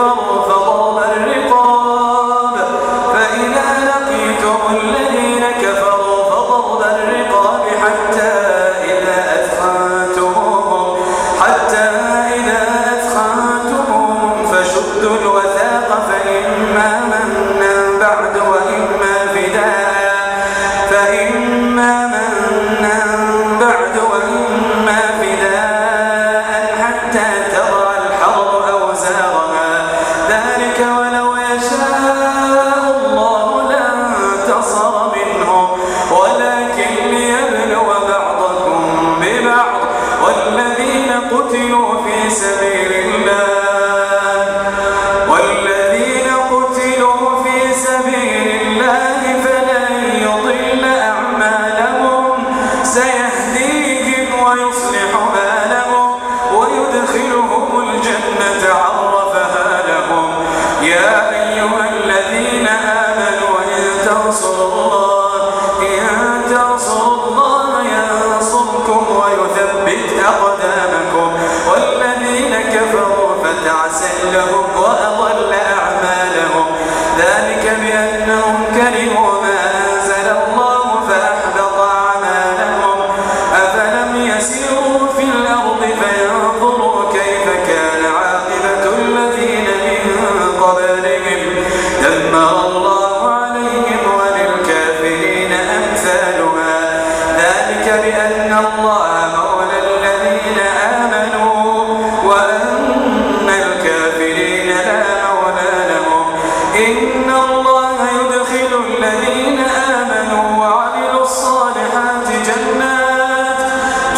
كفروا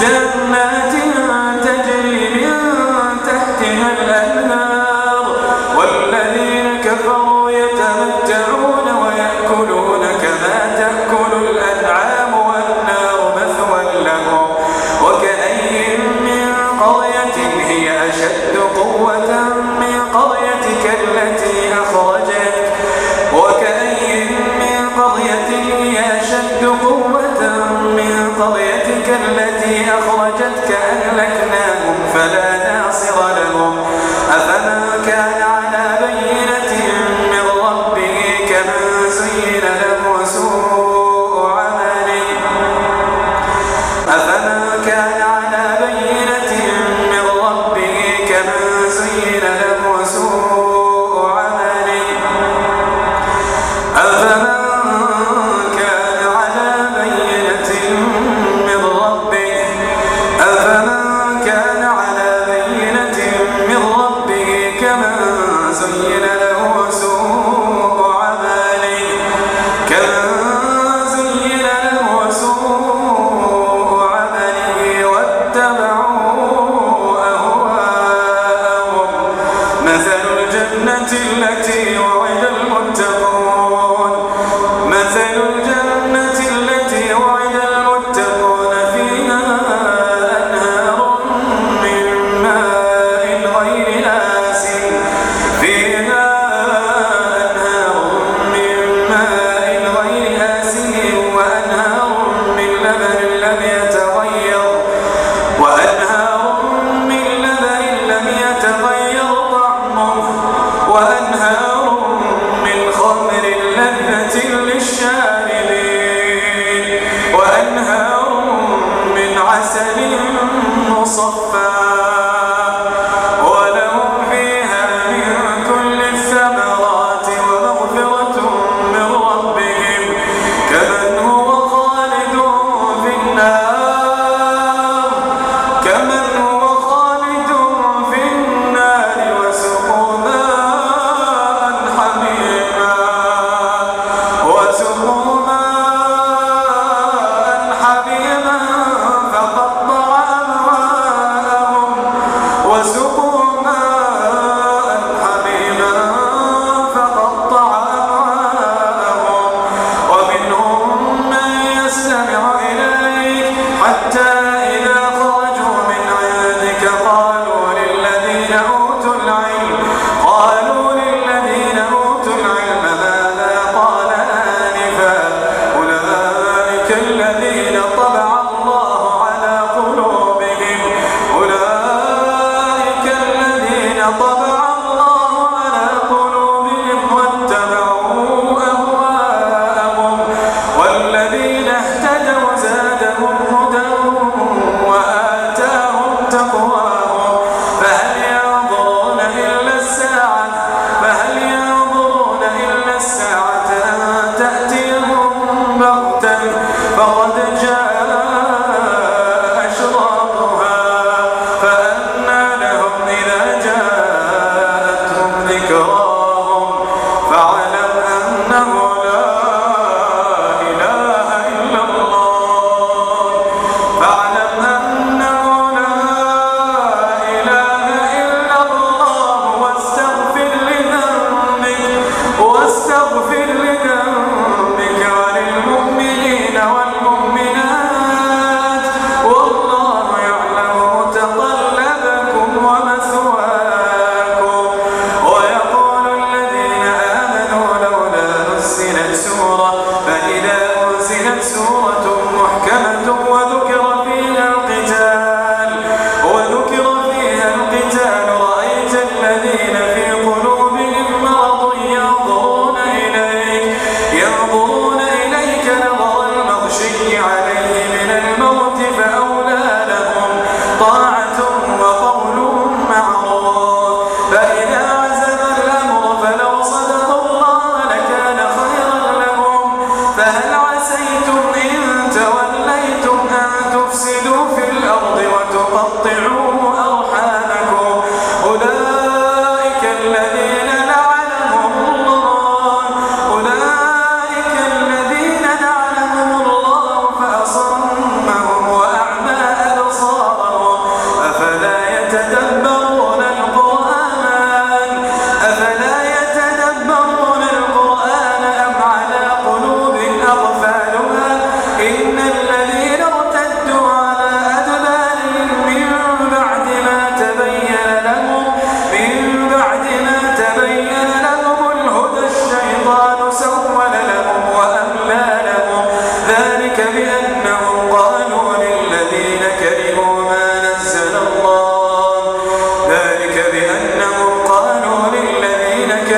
جنات أفمن كان على بينة من ربه كمن زين له سوء عمله؟ أفمن كان على بينة من ربه؟ أفمن كان على بينة من ربه كمن زين له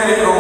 que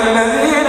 يستبدل